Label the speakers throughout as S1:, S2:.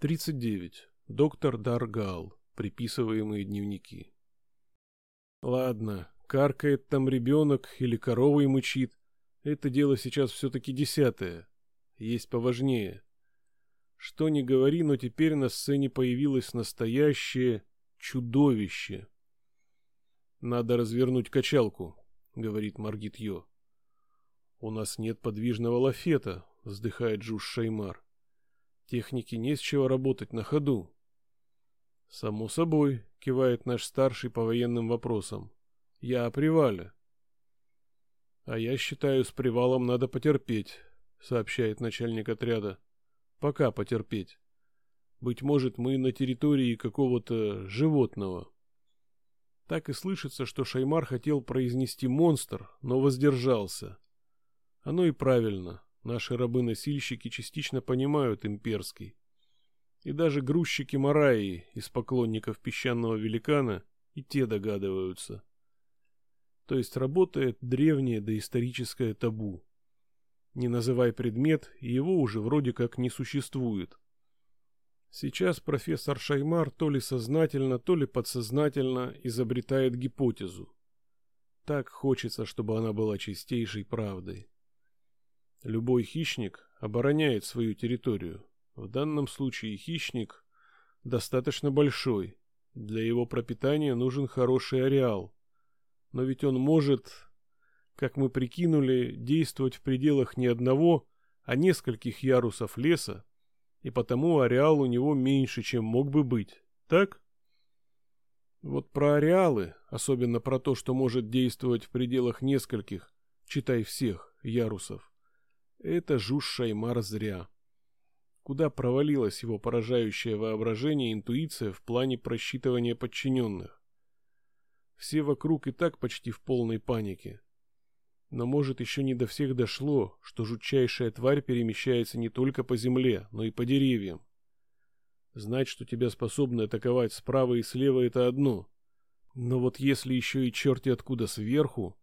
S1: 39. Доктор Даргал. Приписываемые дневники. Ладно, каркает там ребенок или коровой мучит. Это дело сейчас все-таки десятое. Есть поважнее. Что ни говори, но теперь на сцене появилось настоящее чудовище. «Надо развернуть качалку», — говорит Маргит Йо. «У нас нет подвижного лафета», — вздыхает Джуш Шаймар. Технике не с чего работать на ходу. Само собой, кивает наш старший по военным вопросам. Я о привале. А я считаю, с привалом надо потерпеть, сообщает начальник отряда. Пока потерпеть. Быть может, мы на территории какого-то животного. Так и слышится, что Шаймар хотел произнести монстр, но воздержался. Оно и правильно. Наши рабы-носильщики частично понимают имперский. И даже грузчики Мараи из поклонников песчаного великана и те догадываются. То есть работает древнее доисторическое табу. Не называй предмет, и его уже вроде как не существует. Сейчас профессор Шаймар то ли сознательно, то ли подсознательно изобретает гипотезу. Так хочется, чтобы она была чистейшей правдой. Любой хищник обороняет свою территорию. В данном случае хищник достаточно большой. Для его пропитания нужен хороший ареал. Но ведь он может, как мы прикинули, действовать в пределах не одного, а нескольких ярусов леса, и потому ареал у него меньше, чем мог бы быть. Так? Вот про ареалы, особенно про то, что может действовать в пределах нескольких, читай всех, ярусов, это Жуж Шаймар зря. Куда провалилось его поражающее воображение и интуиция в плане просчитывания подчиненных? Все вокруг и так почти в полной панике. Но может еще не до всех дошло, что жутчайшая тварь перемещается не только по земле, но и по деревьям. Знать, что тебя способны атаковать справа и слева, это одно. Но вот если еще и черти откуда сверху,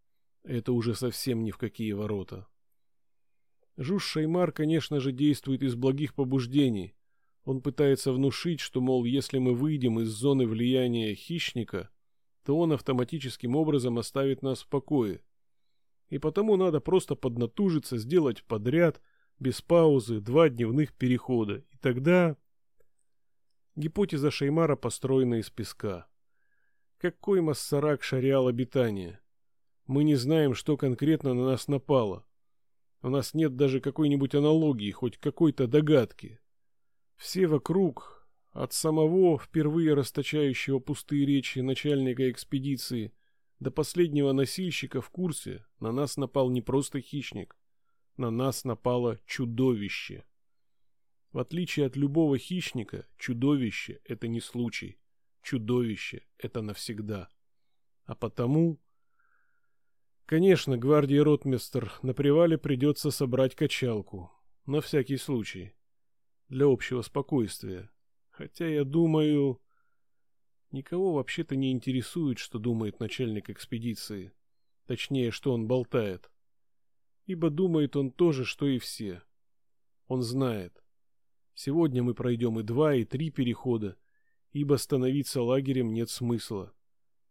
S1: это уже совсем ни в какие ворота. Жуж Шаймар, конечно же, действует из благих побуждений. Он пытается внушить, что, мол, если мы выйдем из зоны влияния хищника, то он автоматическим образом оставит нас в покое. И потому надо просто поднатужиться, сделать подряд, без паузы, два дневных перехода. И тогда... Гипотеза Шаймара построена из песка. Какой массарак шариал обитания? Мы не знаем, что конкретно на нас напало. У нас нет даже какой-нибудь аналогии, хоть какой-то догадки. Все вокруг, от самого впервые расточающего пустые речи начальника экспедиции до последнего носильщика в курсе, на нас напал не просто хищник, на нас напало чудовище. В отличие от любого хищника, чудовище — это не случай. Чудовище — это навсегда. А потому Конечно, гвардии ротмистр, на привале придется собрать качалку. На всякий случай. Для общего спокойствия. Хотя я думаю... Никого вообще-то не интересует, что думает начальник экспедиции. Точнее, что он болтает. Ибо думает он то же, что и все. Он знает. Сегодня мы пройдем и два, и три перехода, ибо становиться лагерем нет смысла.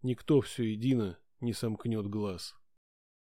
S1: Никто все едино не сомкнет глаз.